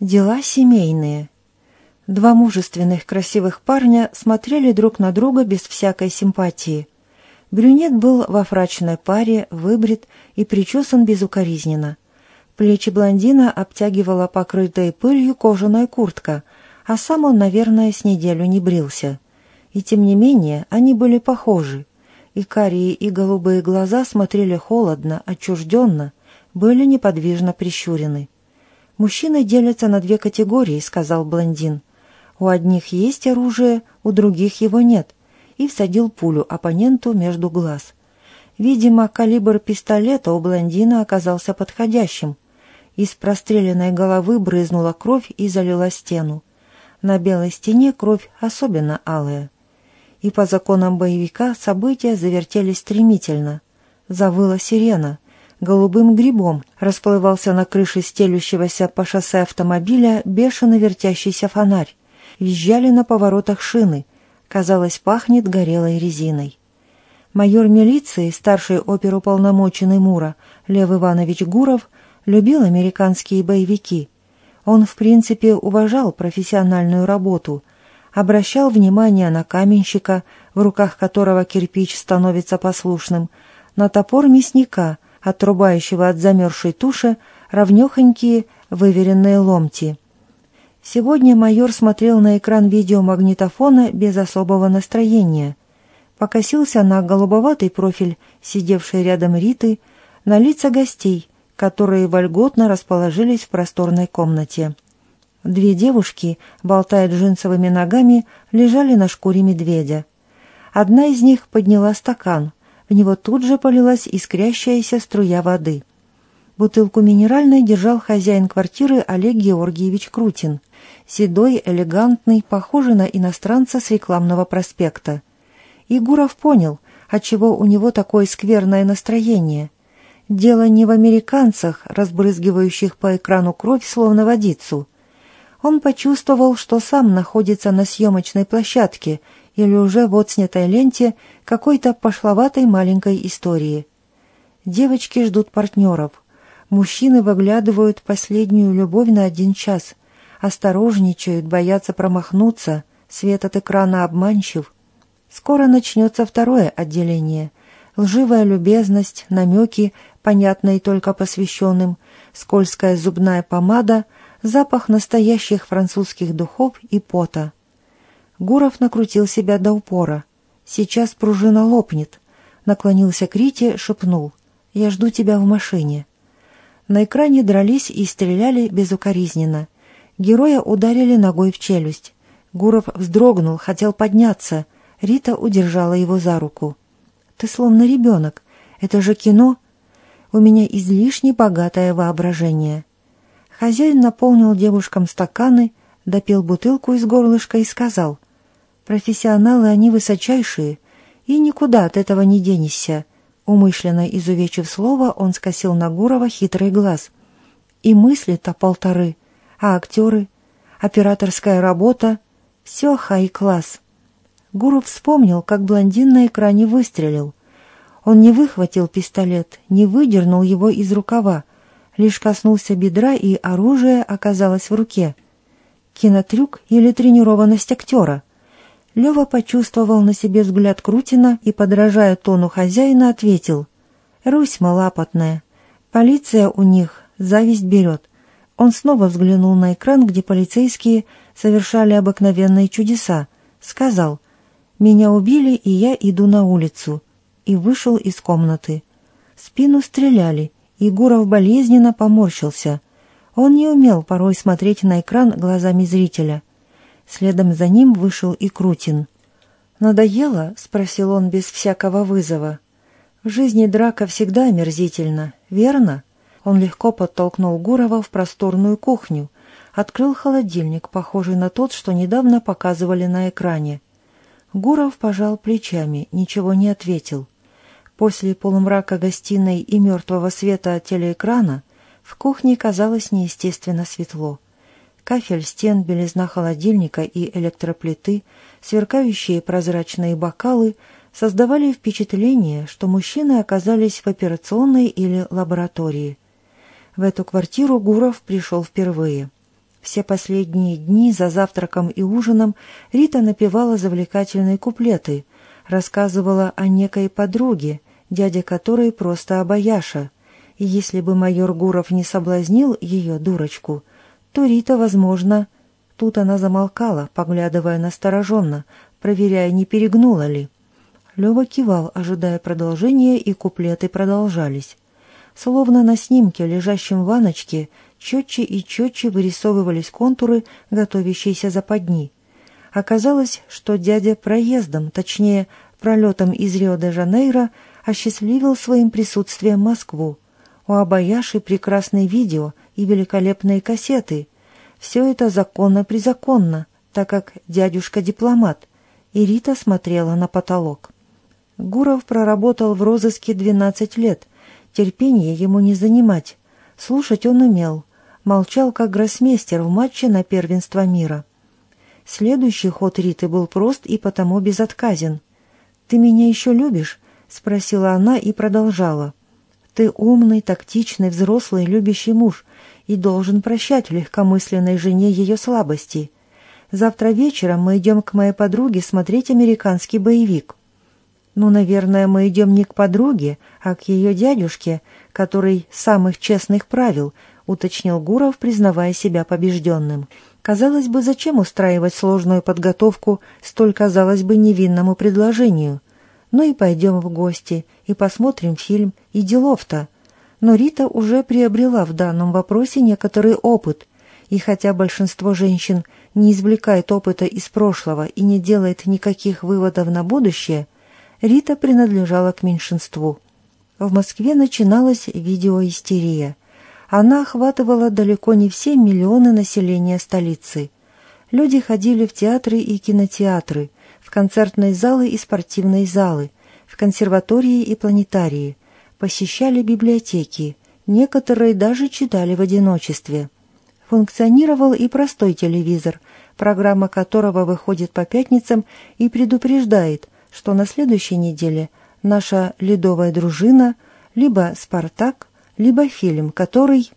Дела семейные. Два мужественных красивых парня смотрели друг на друга без всякой симпатии. Брюнет был во фрачной паре, выбрит и причесан безукоризненно. Плечи блондина обтягивала покрытая пылью кожаная куртка, а сам он, наверное, с неделю не брился. И тем не менее они были похожи. И карие, и голубые глаза смотрели холодно, отчужденно, были неподвижно прищурены. «Мужчины делятся на две категории», — сказал блондин. «У одних есть оружие, у других его нет», и всадил пулю оппоненту между глаз. Видимо, калибр пистолета у блондина оказался подходящим. Из простреленной головы брызнула кровь и залила стену. На белой стене кровь особенно алая. И по законам боевика события завертелись стремительно. Завыла сирена — голубым грибом расплывался на крыше стелющегося по шоссе автомобиля бешено вертящийся фонарь. Визжали на поворотах шины. Казалось, пахнет горелой резиной. Майор милиции, старший оперуполномоченный Мура, Лев Иванович Гуров, любил американские боевики. Он, в принципе, уважал профессиональную работу, обращал внимание на каменщика, в руках которого кирпич становится послушным, на топор мясника — отрубающего от замерзшей туши равнехонькие выверенные ломти. Сегодня майор смотрел на экран видеомагнитофона без особого настроения. Покосился на голубоватый профиль, сидевшей рядом Риты, на лица гостей, которые вольготно расположились в просторной комнате. Две девушки, болтая джинсовыми ногами, лежали на шкуре медведя. Одна из них подняла стакан, в него тут же полилась искрящаяся струя воды. Бутылку минеральной держал хозяин квартиры Олег Георгиевич Крутин. Седой, элегантный, похожий на иностранца с рекламного проспекта. Игуров понял, отчего у него такое скверное настроение. Дело не в американцах, разбрызгивающих по экрану кровь, словно водицу. Он почувствовал, что сам находится на съемочной площадке или уже в отснятой ленте какой-то пошловатой маленькой истории. Девочки ждут партнеров. Мужчины выглядывают последнюю любовь на один час. Осторожничают, боятся промахнуться. Свет от экрана обманчив. Скоро начнется второе отделение. Лживая любезность, намеки, понятные только посвященным, скользкая зубная помада, запах настоящих французских духов и пота. Гуров накрутил себя до упора. Сейчас пружина лопнет. Наклонился к Рите, шепнул. «Я жду тебя в машине». На экране дрались и стреляли безукоризненно. Героя ударили ногой в челюсть. Гуров вздрогнул, хотел подняться. Рита удержала его за руку. «Ты словно ребенок. Это же кино. У меня излишне богатое воображение». Хозяин наполнил девушкам стаканы, допил бутылку из горлышка и сказал, Профессионалы они высочайшие, и никуда от этого не денешься. Умышленно изувечив слово, он скосил на Гурова хитрый глаз. И мысли-то полторы, а актеры, операторская работа — все хай-класс. Гуров вспомнил, как блондин на экране выстрелил. Он не выхватил пистолет, не выдернул его из рукава, лишь коснулся бедра, и оружие оказалось в руке. Кинотрюк или тренированность актера? Лева почувствовал на себе взгляд Крутина и, подражая тону хозяина, ответил. «Русь малапотная. Полиция у них зависть берет». Он снова взглянул на экран, где полицейские совершали обыкновенные чудеса. Сказал «Меня убили, и я иду на улицу». И вышел из комнаты. В спину стреляли, и Гуров болезненно поморщился. Он не умел порой смотреть на экран глазами зрителя. Следом за ним вышел и Крутин. «Надоело?» — спросил он без всякого вызова. «В жизни драка всегда омерзительна, верно?» Он легко подтолкнул Гурова в просторную кухню, открыл холодильник, похожий на тот, что недавно показывали на экране. Гуров пожал плечами, ничего не ответил. После полумрака гостиной и мертвого света телеэкрана в кухне казалось неестественно светло кафель стен, белизна холодильника и электроплиты, сверкающие прозрачные бокалы создавали впечатление, что мужчины оказались в операционной или лаборатории. В эту квартиру Гуров пришел впервые. Все последние дни за завтраком и ужином Рита напевала завлекательные куплеты, рассказывала о некой подруге, дядя которой просто обаяша. И если бы майор Гуров не соблазнил ее, дурочку, то Рита, возможно... Тут она замолкала, поглядывая настороженно, проверяя, не перегнула ли. Лёва кивал, ожидая продолжения, и куплеты продолжались. Словно на снимке, лежащем в ваночке, четче и четче вырисовывались контуры готовящейся западни. Оказалось, что дядя проездом, точнее, пролетом из Рио-де-Жанейро, осчастливил своим присутствием Москву. У Абаяши прекрасные видео и великолепные кассеты. Все это законно-призаконно, так как дядюшка дипломат, и Рита смотрела на потолок. Гуров проработал в розыске 12 лет, терпение ему не занимать. Слушать он умел, молчал как гроссмейстер в матче на первенство мира. Следующий ход Риты был прост и потому безотказен. «Ты меня еще любишь?» — спросила она и продолжала. «Ты умный, тактичный, взрослый, любящий муж и должен прощать легкомысленной жене ее слабости. Завтра вечером мы идем к моей подруге смотреть американский боевик». «Ну, наверное, мы идем не к подруге, а к ее дядюшке, который самых честных правил», — уточнил Гуров, признавая себя побежденным. Казалось бы, зачем устраивать сложную подготовку столь, казалось бы, невинному предложению? Ну и пойдем в гости, и посмотрим фильм, и делов-то. Но Рита уже приобрела в данном вопросе некоторый опыт, и хотя большинство женщин не извлекает опыта из прошлого и не делает никаких выводов на будущее, Рита принадлежала к меньшинству. В Москве начиналась видеоистерия. Она охватывала далеко не все миллионы населения столицы. Люди ходили в театры и кинотеатры, в концертные залы и спортивные залы, в консерватории и планетарии, посещали библиотеки, некоторые даже читали в одиночестве. Функционировал и простой телевизор, программа которого выходит по пятницам и предупреждает – что на следующей неделе наша ледовая дружина либо «Спартак», либо фильм, который...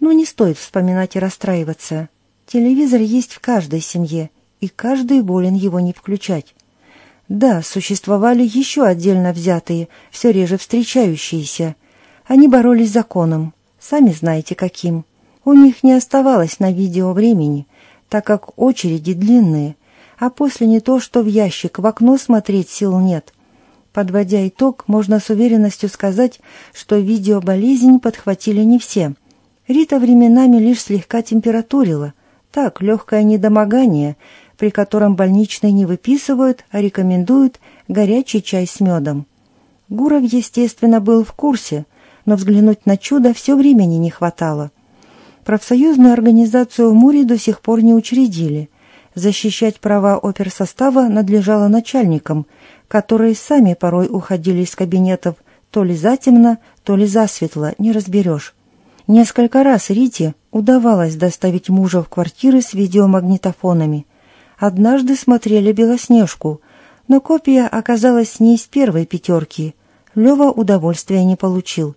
Ну, не стоит вспоминать и расстраиваться. Телевизор есть в каждой семье, и каждый волен его не включать. Да, существовали еще отдельно взятые, все реже встречающиеся. Они боролись законом, сами знаете каким. У них не оставалось на видео времени, так как очереди длинные – а после не то, что в ящик, в окно смотреть сил нет. Подводя итог, можно с уверенностью сказать, что видеоболезнь подхватили не все. Рита временами лишь слегка температурила. Так, легкое недомогание, при котором больничные не выписывают, а рекомендуют горячий чай с медом. Гуров, естественно, был в курсе, но взглянуть на чудо все времени не хватало. Профсоюзную организацию в Муре до сих пор не учредили. Защищать права оперсостава надлежало начальникам, которые сами порой уходили из кабинетов то ли затемно, то ли засветло, не разберешь. Несколько раз Рите удавалось доставить мужа в квартиры с видеомагнитофонами. Однажды смотрели «Белоснежку», но копия оказалась не из первой пятерки. Лева удовольствия не получил.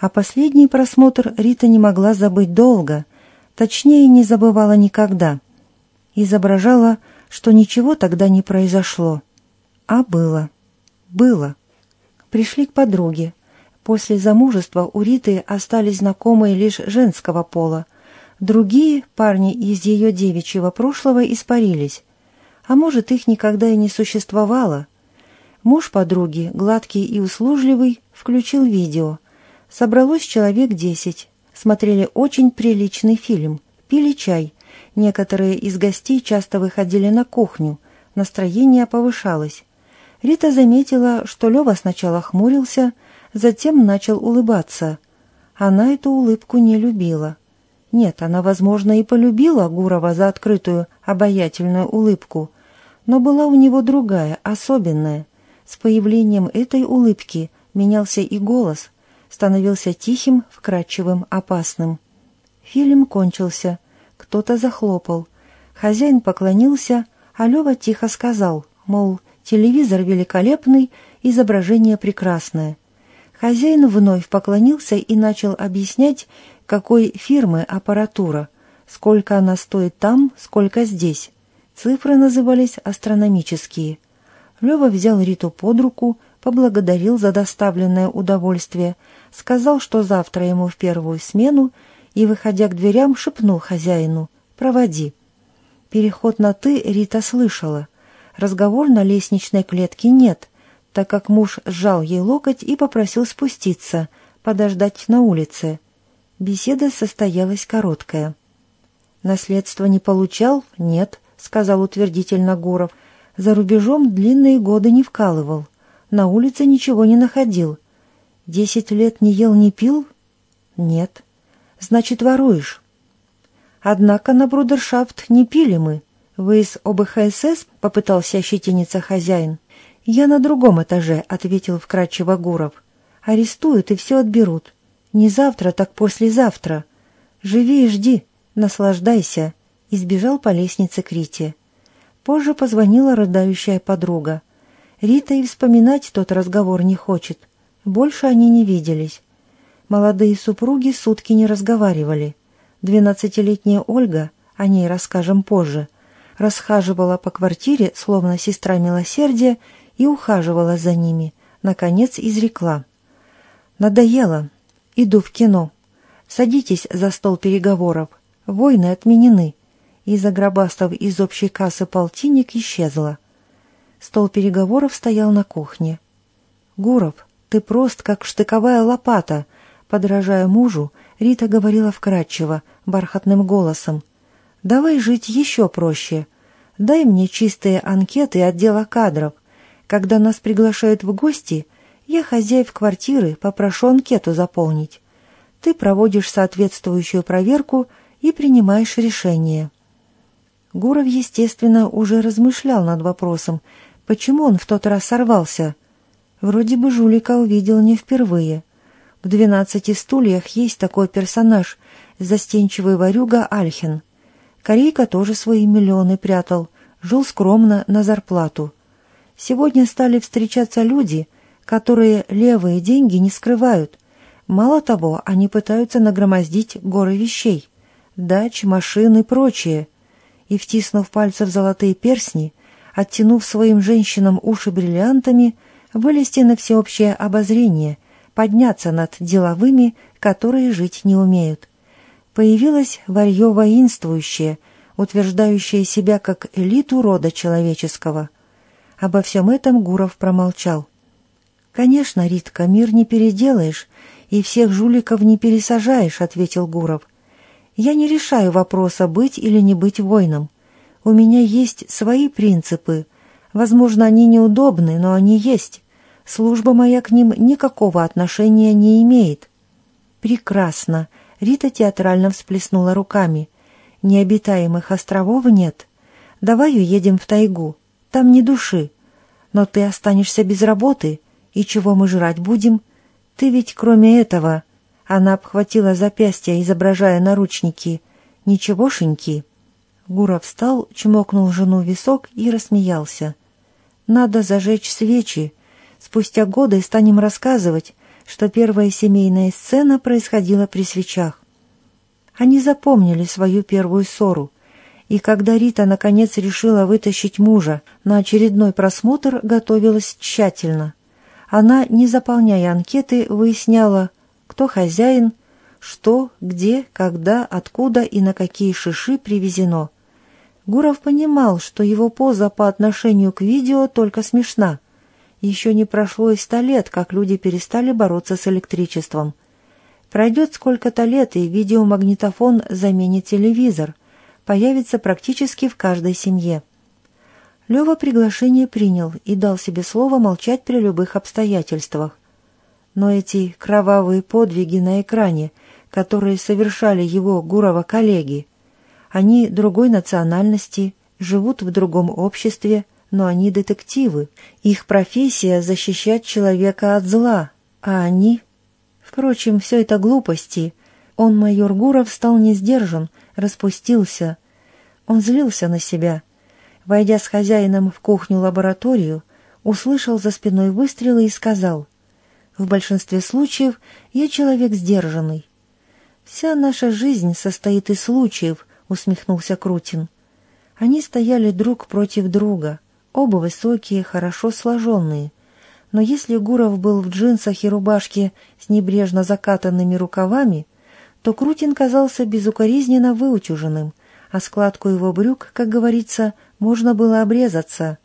А последний просмотр Рита не могла забыть долго, точнее, не забывала никогда – изображала, что ничего тогда не произошло. А было. Было. Пришли к подруге. После замужества у Риты остались знакомые лишь женского пола. Другие парни из ее девичьего прошлого испарились. А может, их никогда и не существовало. Муж подруги, гладкий и услужливый, включил видео. Собралось человек десять. Смотрели очень приличный фильм. Пили чай – Некоторые из гостей часто выходили на кухню, настроение повышалось. Рита заметила, что Лева сначала хмурился, затем начал улыбаться. Она эту улыбку не любила. Нет, она, возможно, и полюбила Гурова за открытую, обаятельную улыбку, но была у него другая, особенная. С появлением этой улыбки менялся и голос, становился тихим, вкрадчивым, опасным. Фильм кончился — кто-то захлопал. Хозяин поклонился, а Лева тихо сказал, мол, телевизор великолепный, изображение прекрасное. Хозяин вновь поклонился и начал объяснять, какой фирмы аппаратура. Сколько она стоит там, сколько здесь. Цифры назывались астрономические. Лёва взял Риту под руку, поблагодарил за доставленное удовольствие, сказал, что завтра ему в первую смену, и, выходя к дверям, шепнул хозяину «Проводи». Переход на «ты» Рита слышала. Разговор на лестничной клетке нет, так как муж сжал ей локоть и попросил спуститься, подождать на улице. Беседа состоялась короткая. «Наследство не получал? Нет», — сказал утвердительно Гуров. «За рубежом длинные годы не вкалывал. На улице ничего не находил. Десять лет не ел, не пил? Нет. Значит, воруешь. Однако на брудершафт не пили мы. Вы из ОБХСС? Попытался ощетиниться хозяин. Я на другом этаже, ответил вкрадчиво Гуров. Арестуют и все отберут. Не завтра, так послезавтра. Живи и жди, наслаждайся. Избежал по лестнице к Рите. Позже позвонила рыдающая подруга. Рита и вспоминать тот разговор не хочет. Больше они не виделись. Молодые супруги сутки не разговаривали. Двенадцатилетняя Ольга, о ней расскажем позже, расхаживала по квартире, словно сестра милосердия, и ухаживала за ними. Наконец изрекла. «Надоело. Иду в кино. Садитесь за стол переговоров. Войны отменены». И, загробастав из общей кассы полтинник, исчезла. Стол переговоров стоял на кухне. «Гуров, ты прост, как штыковая лопата», подражая мужу, Рита говорила вкрадчиво, бархатным голосом. «Давай жить еще проще. Дай мне чистые анкеты отдела кадров. Когда нас приглашают в гости, я хозяев квартиры попрошу анкету заполнить. Ты проводишь соответствующую проверку и принимаешь решение». Гуров, естественно, уже размышлял над вопросом, Почему он в тот раз сорвался? Вроде бы жулика увидел не впервые. В «Двенадцати стульях» есть такой персонаж, застенчивый ворюга Альхин. Корейка тоже свои миллионы прятал, жил скромно на зарплату. Сегодня стали встречаться люди, которые левые деньги не скрывают. Мало того, они пытаются нагромоздить горы вещей, дач, машин и прочее. И, втиснув пальцы в золотые персни, оттянув своим женщинам уши бриллиантами, вылезти на всеобщее обозрение, подняться над деловыми, которые жить не умеют. Появилось варье воинствующее, утверждающее себя как элиту рода человеческого. Обо всем этом Гуров промолчал. «Конечно, Ритка, мир не переделаешь, и всех жуликов не пересажаешь», — ответил Гуров. «Я не решаю вопроса, быть или не быть воином. У меня есть свои принципы. Возможно, они неудобны, но они есть. Служба моя к ним никакого отношения не имеет. Прекрасно. Рита театрально всплеснула руками. Необитаемых островов нет. Давай уедем в тайгу. Там ни души. Но ты останешься без работы. И чего мы жрать будем? Ты ведь кроме этого... Она обхватила запястья, изображая наручники. Ничегошеньки. Гура встал, чмокнул жену в висок и рассмеялся. «Надо зажечь свечи. Спустя годы станем рассказывать, что первая семейная сцена происходила при свечах. Они запомнили свою первую ссору, и когда Рита наконец решила вытащить мужа на очередной просмотр, готовилась тщательно. Она, не заполняя анкеты, выясняла, кто хозяин, что, где, когда, откуда и на какие шиши привезено – Гуров понимал, что его поза по отношению к видео только смешна. Еще не прошло и ста лет, как люди перестали бороться с электричеством. Пройдет сколько-то лет, и видеомагнитофон заменит телевизор. Появится практически в каждой семье. Лева приглашение принял и дал себе слово молчать при любых обстоятельствах. Но эти кровавые подвиги на экране, которые совершали его Гурова коллеги, они другой национальности, живут в другом обществе, но они детективы. Их профессия — защищать человека от зла, а они... Впрочем, все это глупости. Он, майор Гуров, стал не сдержан, распустился. Он злился на себя. Войдя с хозяином в кухню-лабораторию, услышал за спиной выстрелы и сказал, «В большинстве случаев я человек сдержанный. Вся наша жизнь состоит из случаев, усмехнулся Крутин. Они стояли друг против друга, оба высокие, хорошо сложенные. Но если Гуров был в джинсах и рубашке с небрежно закатанными рукавами, то Крутин казался безукоризненно выутюженным, а складку его брюк, как говорится, можно было обрезаться.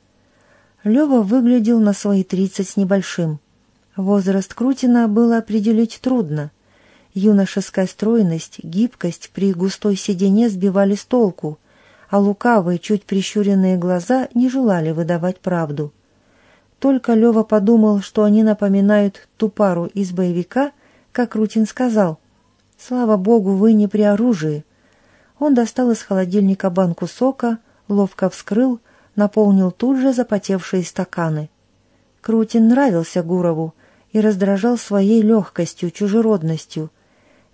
Лева выглядел на свои тридцать с небольшим. Возраст Крутина было определить трудно. Юношеская стройность, гибкость при густой седине сбивали с толку, а лукавые, чуть прищуренные глаза не желали выдавать правду. Только Лева подумал, что они напоминают ту пару из боевика, как Крутин сказал «Слава богу, вы не при оружии». Он достал из холодильника банку сока, ловко вскрыл, наполнил тут же запотевшие стаканы. Крутин нравился Гурову и раздражал своей легкостью, чужеродностью.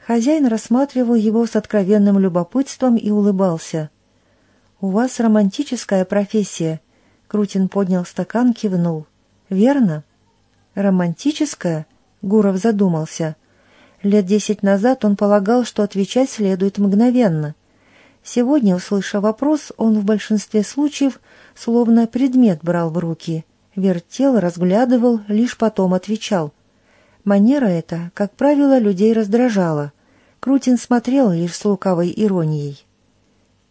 Хозяин рассматривал его с откровенным любопытством и улыбался. «У вас романтическая профессия», — Крутин поднял стакан, кивнул. «Верно?» «Романтическая?» — Гуров задумался. Лет десять назад он полагал, что отвечать следует мгновенно. Сегодня, услышав вопрос, он в большинстве случаев словно предмет брал в руки, вертел, разглядывал, лишь потом отвечал. Манера эта, как правило, людей раздражала. Крутин смотрел лишь с лукавой иронией.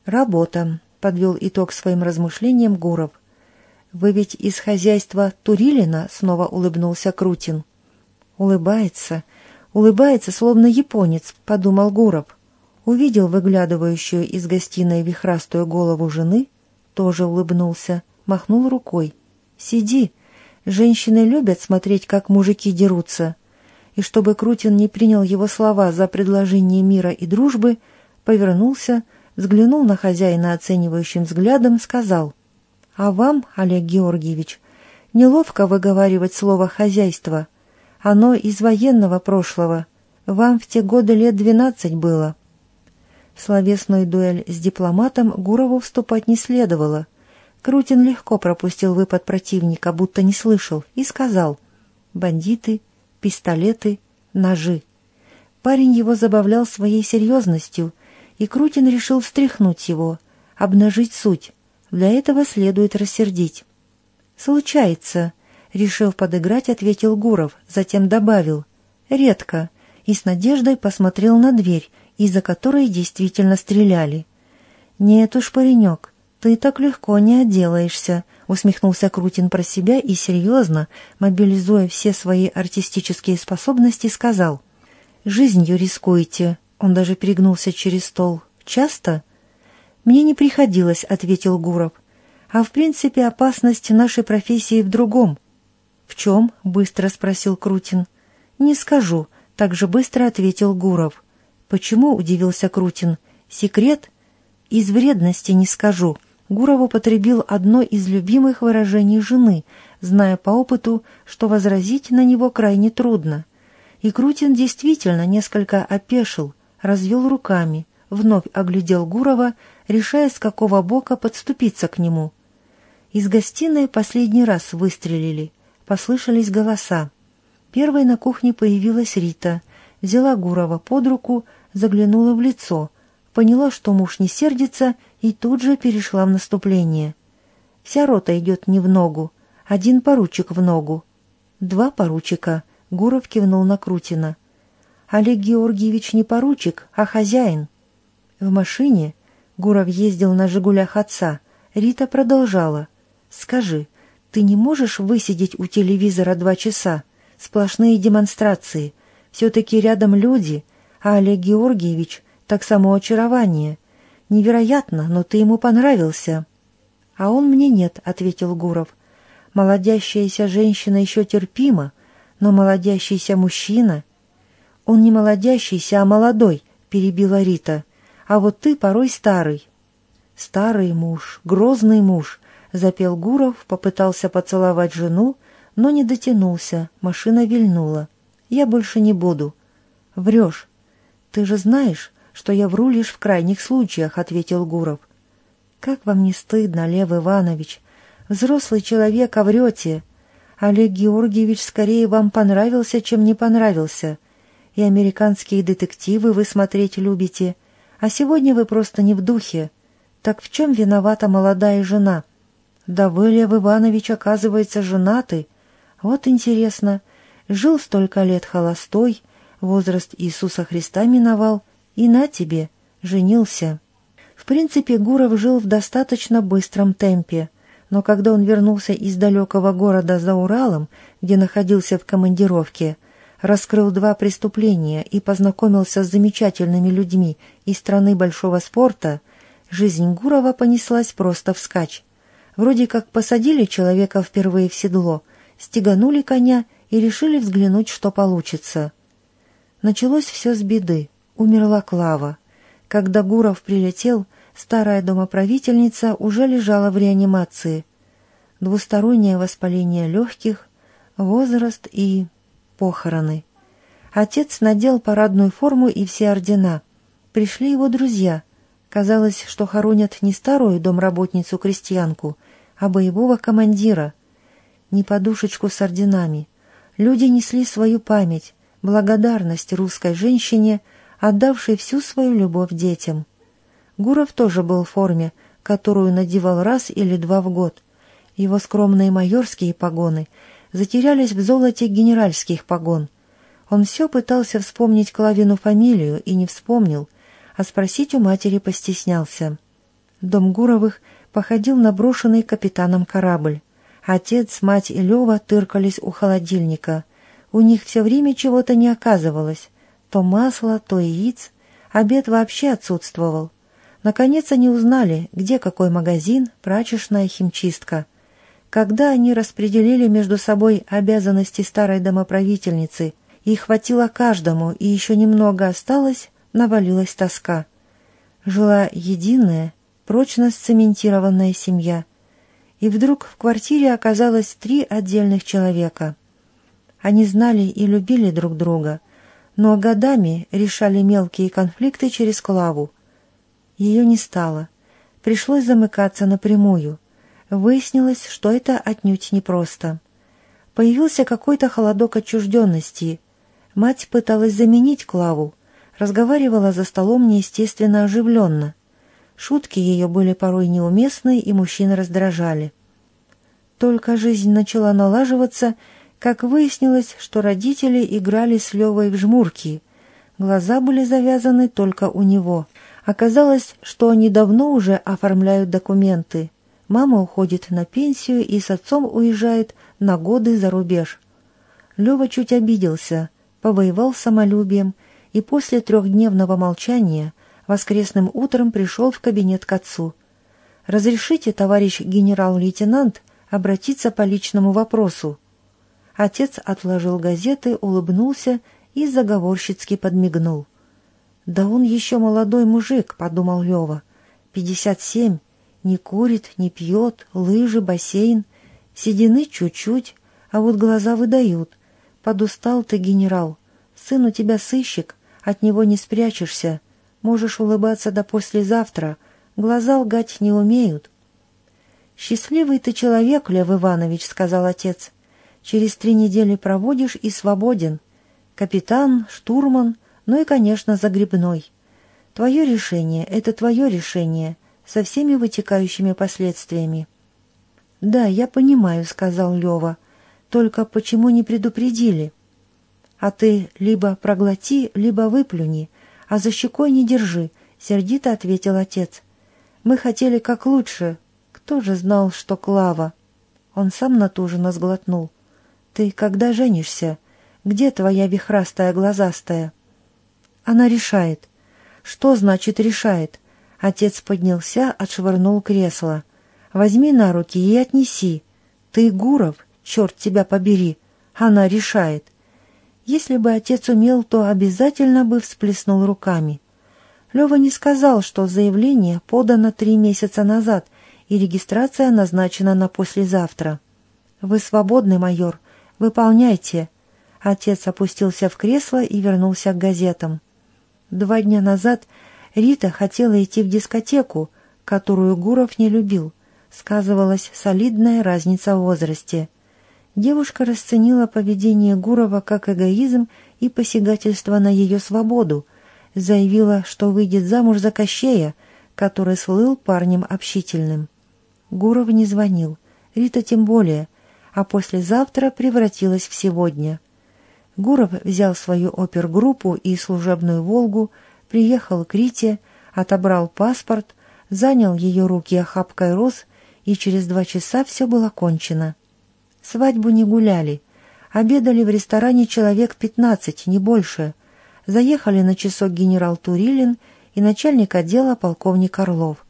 «Работа», — подвел итог своим размышлениям Гуров. «Вы ведь из хозяйства Турилина?» — снова улыбнулся Крутин. «Улыбается, улыбается, словно японец», — подумал Гуров увидел выглядывающую из гостиной вихрастую голову жены, тоже улыбнулся, махнул рукой. «Сиди. Женщины любят смотреть, как мужики дерутся». И чтобы Крутин не принял его слова за предложение мира и дружбы, повернулся, взглянул на хозяина оценивающим взглядом, сказал, «А вам, Олег Георгиевич, неловко выговаривать слово «хозяйство». Оно из военного прошлого. Вам в те годы лет двенадцать было». Словесную дуэль с дипломатом Гурову вступать не следовало. Крутин легко пропустил выпад противника, будто не слышал, и сказал «бандиты, пистолеты, ножи». Парень его забавлял своей серьезностью, и Крутин решил встряхнуть его, обнажить суть. Для этого следует рассердить. «Случается», — решив подыграть, ответил Гуров, затем добавил «редко», и с надеждой посмотрел на дверь, из-за которой действительно стреляли. «Нет уж, паренек, ты так легко не отделаешься», — усмехнулся Крутин про себя и серьезно, мобилизуя все свои артистические способности, сказал. «Жизнью рискуете», — он даже перегнулся через стол. «Часто?» «Мне не приходилось», — ответил Гуров. «А в принципе опасность нашей профессии в другом». «В чем?» — быстро спросил Крутин. «Не скажу», — так же быстро ответил Гуров. «Почему?» — удивился Крутин. «Секрет?» «Из вредности не скажу». Гуров употребил одно из любимых выражений жены, зная по опыту, что возразить на него крайне трудно. И Крутин действительно несколько опешил, развел руками, вновь оглядел Гурова, решая, с какого бока подступиться к нему. Из гостиной последний раз выстрелили, послышались голоса. Первой на кухне появилась Рита, взяла Гурова под руку, заглянула в лицо, поняла, что муж не сердится, и тут же перешла в наступление. Вся рота идет не в ногу, один поручик в ногу. Два поручика, Гуров кивнул на Крутина. Олег Георгиевич не поручик, а хозяин. В машине Гуров ездил на «Жигулях» отца. Рита продолжала. «Скажи, ты не можешь высидеть у телевизора два часа? Сплошные демонстрации. Все-таки рядом люди, а Олег Георгиевич так само очарование. Невероятно, но ты ему понравился. А он мне нет, ответил Гуров. Молодящаяся женщина еще терпима, но молодящийся мужчина... Он не молодящийся, а молодой, перебила Рита. А вот ты порой старый. Старый муж, грозный муж, запел Гуров, попытался поцеловать жену, но не дотянулся, машина вильнула. Я больше не буду. Врешь. «Ты же знаешь, что я вру лишь в крайних случаях», — ответил Гуров. «Как вам не стыдно, Лев Иванович? Взрослый человек, а врете. Олег Георгиевич скорее вам понравился, чем не понравился. И американские детективы вы смотреть любите, А сегодня вы просто не в духе. Так в чем виновата молодая жена? Да вы, Лев Иванович, оказывается, женаты. Вот интересно, жил столько лет холостой, возраст Иисуса Христа миновал, и на тебе, женился. В принципе, Гуров жил в достаточно быстром темпе, но когда он вернулся из далекого города за Уралом, где находился в командировке, раскрыл два преступления и познакомился с замечательными людьми из страны большого спорта, жизнь Гурова понеслась просто вскачь. Вроде как посадили человека впервые в седло, стеганули коня и решили взглянуть, что получится. Началось все с беды. Умерла Клава. Когда Гуров прилетел, старая домоправительница уже лежала в реанимации. Двустороннее воспаление легких, возраст и похороны. Отец надел парадную форму и все ордена. Пришли его друзья. Казалось, что хоронят не старую домработницу-крестьянку, а боевого командира. Не подушечку с орденами. Люди несли свою память, благодарность русской женщине, отдавшей всю свою любовь детям. Гуров тоже был в форме, которую надевал раз или два в год. Его скромные майорские погоны затерялись в золоте генеральских погон. Он все пытался вспомнить Клавину фамилию и не вспомнил, а спросить у матери постеснялся. Дом Гуровых походил на брошенный капитаном корабль. Отец, мать и Лева тыркались у холодильника. У них все время чего-то не оказывалось. То масло, то яиц. Обед вообще отсутствовал. Наконец они узнали, где какой магазин, прачечная химчистка. Когда они распределили между собой обязанности старой домоправительницы, и хватило каждому, и еще немного осталось, навалилась тоска. Жила единая, прочно сцементированная семья. И вдруг в квартире оказалось три отдельных человека. Они знали и любили друг друга, но годами решали мелкие конфликты через Клаву. Ее не стало. Пришлось замыкаться напрямую. Выяснилось, что это отнюдь непросто. Появился какой-то холодок отчужденности. Мать пыталась заменить Клаву, разговаривала за столом неестественно оживленно. Шутки ее были порой неуместны, и мужчин раздражали. Только жизнь начала налаживаться, как выяснилось, что родители играли с Левой в жмурки. Глаза были завязаны только у него. Оказалось, что они давно уже оформляют документы. Мама уходит на пенсию и с отцом уезжает на годы за рубеж. Лева чуть обиделся, повоевал самолюбием и после трехдневного молчания воскресным утром пришел в кабинет к отцу. «Разрешите, товарищ генерал-лейтенант, обратиться по личному вопросу?» Отец отложил газеты, улыбнулся и заговорщицки подмигнул. «Да он еще молодой мужик», — подумал Лева. «Пятьдесят семь, не курит, не пьет, лыжи, бассейн, седины чуть-чуть, а вот глаза выдают. Подустал ты, генерал, сын у тебя сыщик, от него не спрячешься, Можешь улыбаться до послезавтра, глаза лгать не умеют. «Счастливый ты человек, Лев Иванович», — сказал отец. «Через три недели проводишь и свободен. Капитан, штурман, ну и, конечно, загребной. Твое решение — это твое решение, со всеми вытекающими последствиями». «Да, я понимаю», — сказал Лева. «Только почему не предупредили?» «А ты либо проглоти, либо выплюни», а за щекой не держи», — сердито ответил отец. «Мы хотели как лучше. Кто же знал, что Клава?» Он сам натуженно сглотнул. «Ты когда женишься? Где твоя вихрастая глазастая?» Она решает. «Что значит решает?» Отец поднялся, отшвырнул кресло. «Возьми на руки и отнеси. Ты Гуров, черт тебя побери. Она решает. Если бы отец умел, то обязательно бы всплеснул руками. Лева не сказал, что заявление подано три месяца назад, и регистрация назначена на послезавтра. «Вы свободны, майор. Выполняйте». Отец опустился в кресло и вернулся к газетам. Два дня назад Рита хотела идти в дискотеку, которую Гуров не любил. Сказывалась солидная разница в возрасте – девушка расценила поведение Гурова как эгоизм и посягательство на ее свободу, заявила, что выйдет замуж за Кощея, который слыл парнем общительным. Гуров не звонил, Рита тем более, а послезавтра превратилась в сегодня. Гуров взял свою опергруппу и служебную «Волгу», приехал к Рите, отобрал паспорт, занял ее руки охапкой роз, и через два часа все было кончено. Свадьбу не гуляли, обедали в ресторане человек пятнадцать, не больше. Заехали на часок генерал Турилин и начальник отдела полковник Орлов.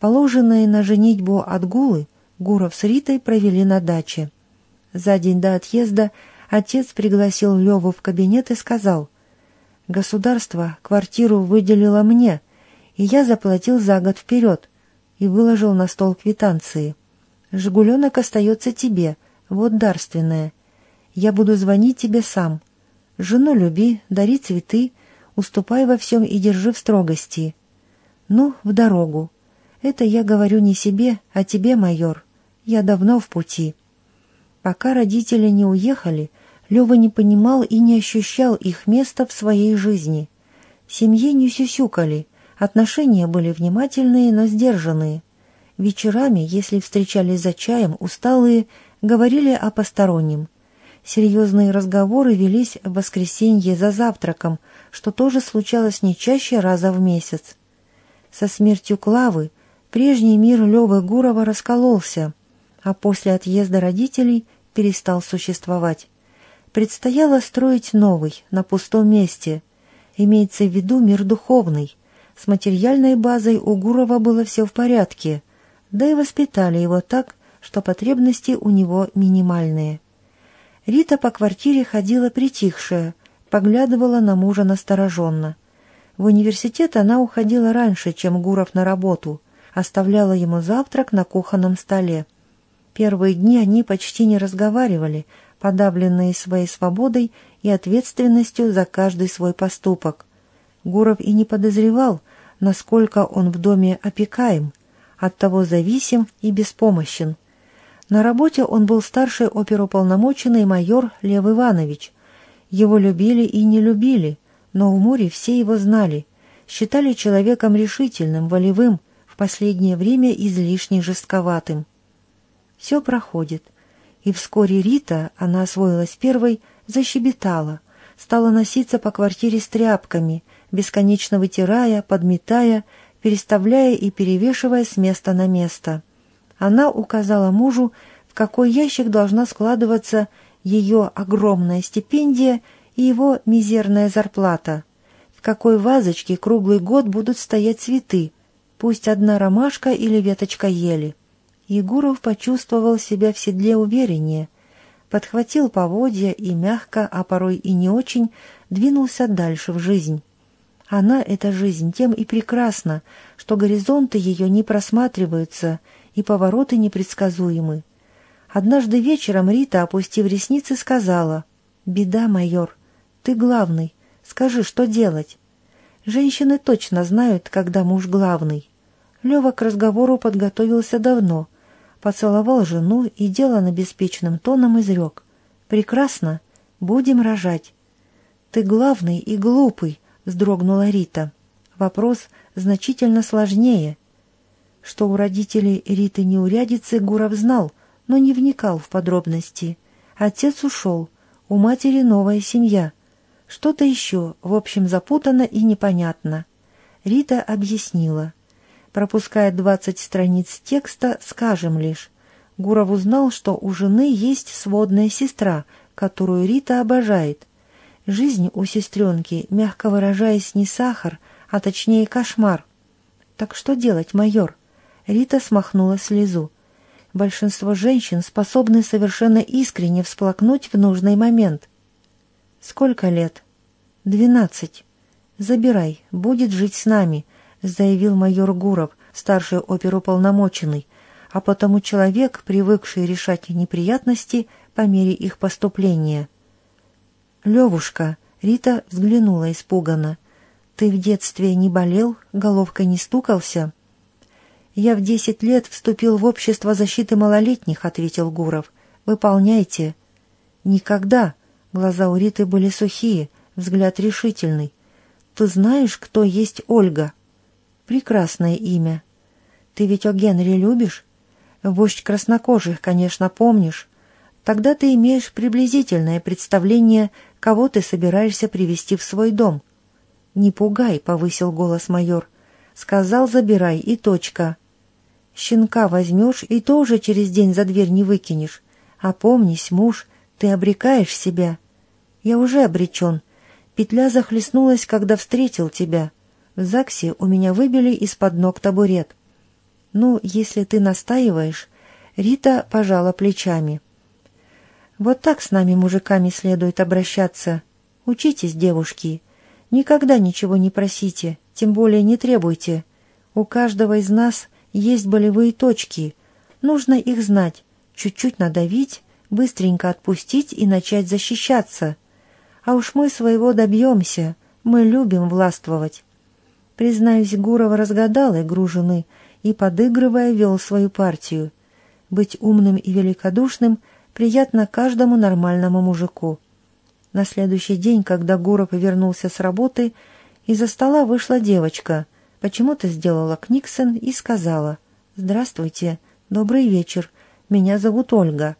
Положенные на женитьбу отгулы Гуров с Ритой провели на даче. За день до отъезда отец пригласил Леву в кабинет и сказал, «Государство квартиру выделило мне, и я заплатил за год вперед и выложил на стол квитанции. Жигуленок остается тебе, вот дарственное. Я буду звонить тебе сам. Жену люби, дари цветы, уступай во всем и держи в строгости. Ну, в дорогу. Это я говорю не себе, а тебе, майор. Я давно в пути. Пока родители не уехали, Лева не понимал и не ощущал их места в своей жизни. Семье не сюсюкали, отношения были внимательные, но сдержанные. Вечерами, если встречались за чаем, усталые, говорили о постороннем. Серьезные разговоры велись в воскресенье за завтраком, что тоже случалось не чаще раза в месяц. Со смертью Клавы прежний мир Левы Гурова раскололся, а после отъезда родителей перестал существовать. Предстояло строить новый, на пустом месте. Имеется в виду мир духовный. С материальной базой у Гурова было все в порядке, да и воспитали его так, что потребности у него минимальные. Рита по квартире ходила притихшая, поглядывала на мужа настороженно. В университет она уходила раньше, чем Гуров на работу, оставляла ему завтрак на кухонном столе. Первые дни они почти не разговаривали, подавленные своей свободой и ответственностью за каждый свой поступок. Гуров и не подозревал, насколько он в доме опекаем, оттого зависим и беспомощен. На работе он был старший оперуполномоченный майор Лев Иванович. Его любили и не любили, но в море все его знали, считали человеком решительным, волевым, в последнее время излишне жестковатым. Все проходит, и вскоре Рита, она освоилась первой, защебетала, стала носиться по квартире с тряпками, бесконечно вытирая, подметая, переставляя и перевешивая с места на место — она указала мужу, в какой ящик должна складываться ее огромная стипендия и его мизерная зарплата, в какой вазочке круглый год будут стоять цветы, пусть одна ромашка или веточка ели. Егоров почувствовал себя в седле увереннее, подхватил поводья и мягко, а порой и не очень, двинулся дальше в жизнь. Она, эта жизнь, тем и прекрасна, что горизонты ее не просматриваются — и повороты непредсказуемы. Однажды вечером Рита, опустив ресницы, сказала, «Беда, майор, ты главный, скажи, что делать?» Женщины точно знают, когда муж главный. Лева к разговору подготовился давно, поцеловал жену и делано беспечным тоном изрек. «Прекрасно, будем рожать». «Ты главный и глупый», — вздрогнула Рита. Вопрос значительно сложнее — что у родителей Риты неурядицы Гуров знал, но не вникал в подробности. Отец ушел, у матери новая семья. Что-то еще, в общем, запутано и непонятно. Рита объяснила. Пропуская двадцать страниц текста, скажем лишь. Гуров узнал, что у жены есть сводная сестра, которую Рита обожает. Жизнь у сестренки, мягко выражаясь, не сахар, а точнее кошмар. Так что делать, майор? Рита смахнула слезу. Большинство женщин способны совершенно искренне всплакнуть в нужный момент. «Сколько лет?» «Двенадцать». «Забирай, будет жить с нами», — заявил майор Гуров, старший оперуполномоченный, а потому человек, привыкший решать неприятности по мере их поступления. «Левушка», — Рита взглянула испуганно, — «ты в детстве не болел, головкой не стукался?» «Я в десять лет вступил в общество защиты малолетних», — ответил Гуров. «Выполняйте». «Никогда». Глаза у Риты были сухие, взгляд решительный. Ты знаешь, кто есть Ольга? Прекрасное имя. Ты ведь о Генри любишь? Вождь краснокожих, конечно, помнишь. Тогда ты имеешь приблизительное представление, кого ты собираешься привести в свой дом. «Не пугай», — повысил голос майор. «Сказал, забирай, и точка. Щенка возьмешь, и тоже через день за дверь не выкинешь. Опомнись, муж, ты обрекаешь себя. Я уже обречен. Петля захлестнулась, когда встретил тебя. В ЗАГСе у меня выбили из-под ног табурет. Ну, если ты настаиваешь... Рита пожала плечами. Вот так с нами, мужиками, следует обращаться. Учитесь, девушки. Никогда ничего не просите, тем более не требуйте. У каждого из нас есть болевые точки. Нужно их знать, чуть-чуть надавить, быстренько отпустить и начать защищаться. А уж мы своего добьемся, мы любим властвовать. Признаюсь, Гуров разгадал игру жены и, подыгрывая, вел свою партию. Быть умным и великодушным приятно каждому нормальному мужику. На следующий день, когда Гуров вернулся с работы, из-за стола вышла девочка, почему-то сделала книксон и сказала «Здравствуйте, добрый вечер, меня зовут Ольга».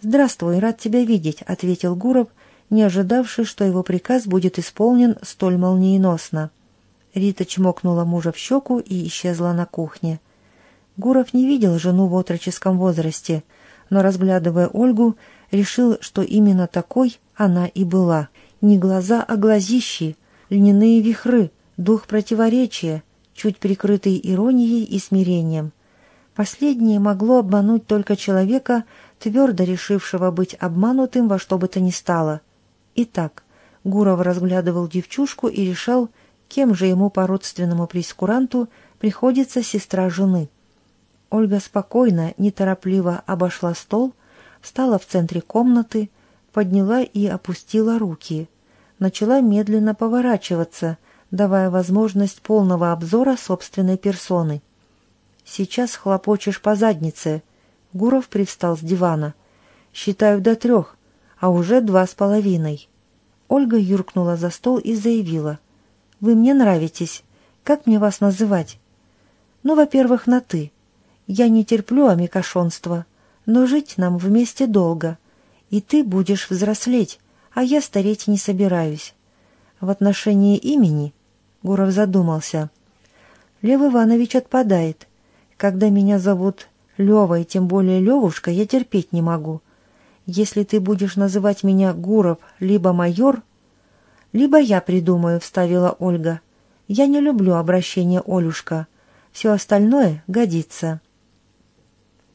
«Здравствуй, рад тебя видеть», — ответил Гуров, не ожидавший, что его приказ будет исполнен столь молниеносно. Рита чмокнула мужа в щеку и исчезла на кухне. Гуров не видел жену в отроческом возрасте, но, разглядывая Ольгу, решил, что именно такой она и была. Не глаза, а глазищи, льняные вихры, дух противоречия, чуть прикрытый иронией и смирением. Последнее могло обмануть только человека, твердо решившего быть обманутым во что бы то ни стало. Итак, Гуров разглядывал девчушку и решал, кем же ему по родственному прескуранту приходится сестра жены. Ольга спокойно, неторопливо обошла стол, встала в центре комнаты, подняла и опустила руки. Начала медленно поворачиваться, давая возможность полного обзора собственной персоны. «Сейчас хлопочешь по заднице», — Гуров привстал с дивана. «Считаю до трех, а уже два с половиной». Ольга юркнула за стол и заявила. «Вы мне нравитесь. Как мне вас называть?» «Ну, во-первых, на «ты». Я не терплю амикошонства, но жить нам вместе долго, и ты будешь взрослеть, а я стареть не собираюсь. В отношении имени Гуров задумался. Лев Иванович отпадает. Когда меня зовут Лева и тем более Левушка, я терпеть не могу. Если ты будешь называть меня Гуров либо майор, либо я придумаю, вставила Ольга. Я не люблю обращение Олюшка. Все остальное годится.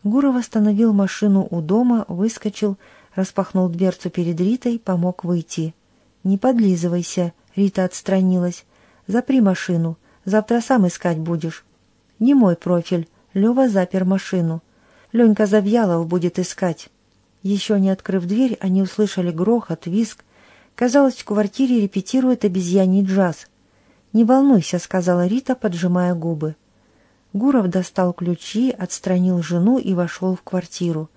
Гуров остановил машину у дома, выскочил, распахнул дверцу перед Ритой, помог выйти. «Не подлизывайся», — Рита отстранилась. «Запри машину, завтра сам искать будешь». «Не мой профиль», — Лева запер машину. «Ленька Завьялов будет искать». Еще не открыв дверь, они услышали грохот, визг. Казалось, в квартире репетирует обезьяний джаз. «Не волнуйся», — сказала Рита, поджимая губы. Гуров достал ключи, отстранил жену и вошел в квартиру.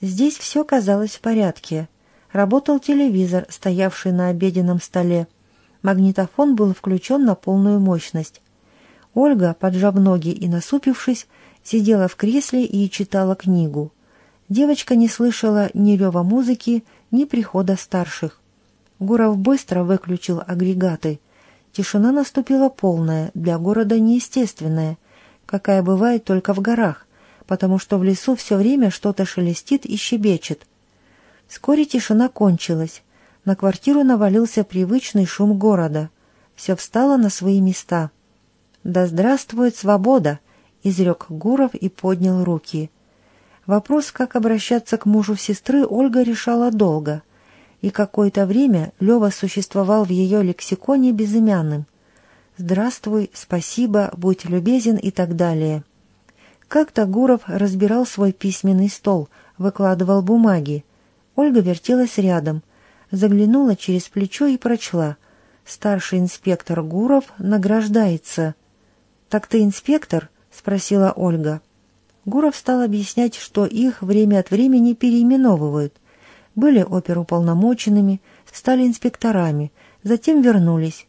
Здесь все казалось в порядке. Работал телевизор, стоявший на обеденном столе. Магнитофон был включен на полную мощность. Ольга, поджав ноги и насупившись, сидела в кресле и читала книгу. Девочка не слышала ни рева музыки, ни прихода старших. Гуров быстро выключил агрегаты. Тишина наступила полная, для города неестественная, какая бывает только в горах, потому что в лесу все время что-то шелестит и щебечет. Вскоре тишина кончилась. На квартиру навалился привычный шум города. Все встало на свои места. «Да здравствует свобода!» — изрек Гуров и поднял руки. Вопрос, как обращаться к мужу сестры, Ольга решала долго. И какое-то время Лева существовал в ее лексиконе безымянным. «Здравствуй», «Спасибо», «Будь любезен» и так далее. Как-то Гуров разбирал свой письменный стол, выкладывал бумаги. Ольга вертелась рядом, заглянула через плечо и прочла. «Старший инспектор Гуров награждается». «Так ты инспектор?» — спросила Ольга. Гуров стал объяснять, что их время от времени переименовывают. Были оперуполномоченными, стали инспекторами, затем вернулись.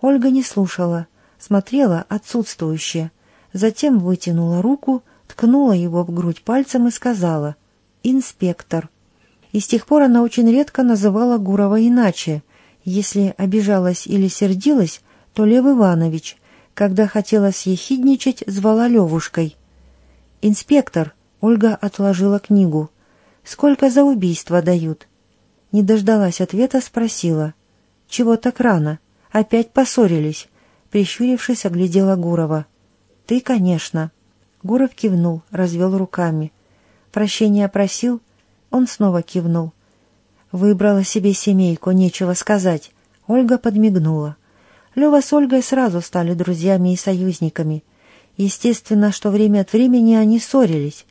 Ольга не слушала, смотрела отсутствующе, затем вытянула руку, ткнула его в грудь пальцем и сказала «Инспектор». И с тех пор она очень редко называла Гурова иначе. Если обижалась или сердилась, то Лев Иванович, когда хотела съехидничать, звала Левушкой. «Инспектор», — Ольга отложила книгу, — «сколько за убийство дают?» Не дождалась ответа, спросила. «Чего так рано? Опять поссорились?» Прищурившись, оглядела Гурова. «Ты, конечно». Гуров кивнул, развел руками. «Прощения просил?» Он снова кивнул. Выбрала себе семейку, нечего сказать. Ольга подмигнула. Лева с Ольгой сразу стали друзьями и союзниками. Естественно, что время от времени они ссорились.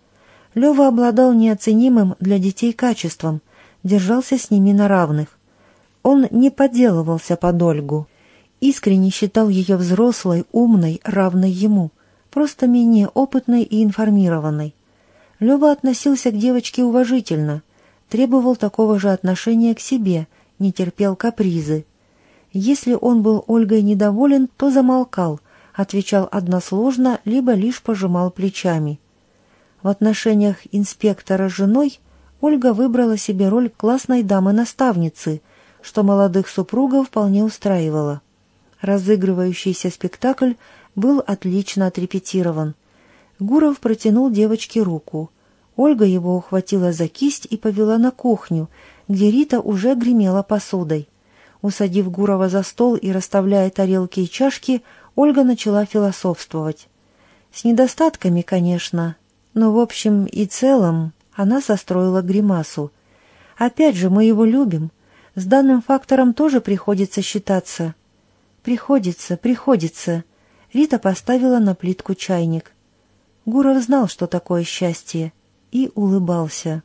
Лева обладал неоценимым для детей качеством, держался с ними на равных. Он не подделывался под Ольгу искренне считал ее взрослой, умной, равной ему, просто менее опытной и информированной. Лева относился к девочке уважительно, требовал такого же отношения к себе, не терпел капризы. Если он был Ольгой недоволен, то замолкал, отвечал односложно, либо лишь пожимал плечами. В отношениях инспектора с женой Ольга выбрала себе роль классной дамы-наставницы, что молодых супругов вполне устраивало. Разыгрывающийся спектакль был отлично отрепетирован. Гуров протянул девочке руку. Ольга его ухватила за кисть и повела на кухню, где Рита уже гремела посудой. Усадив Гурова за стол и расставляя тарелки и чашки, Ольга начала философствовать. С недостатками, конечно, но в общем и целом она состроила гримасу. Опять же, мы его любим. С данным фактором тоже приходится считаться. «Приходится, приходится». Рита поставила на плитку чайник. Гуров знал, что такое счастье, и улыбался.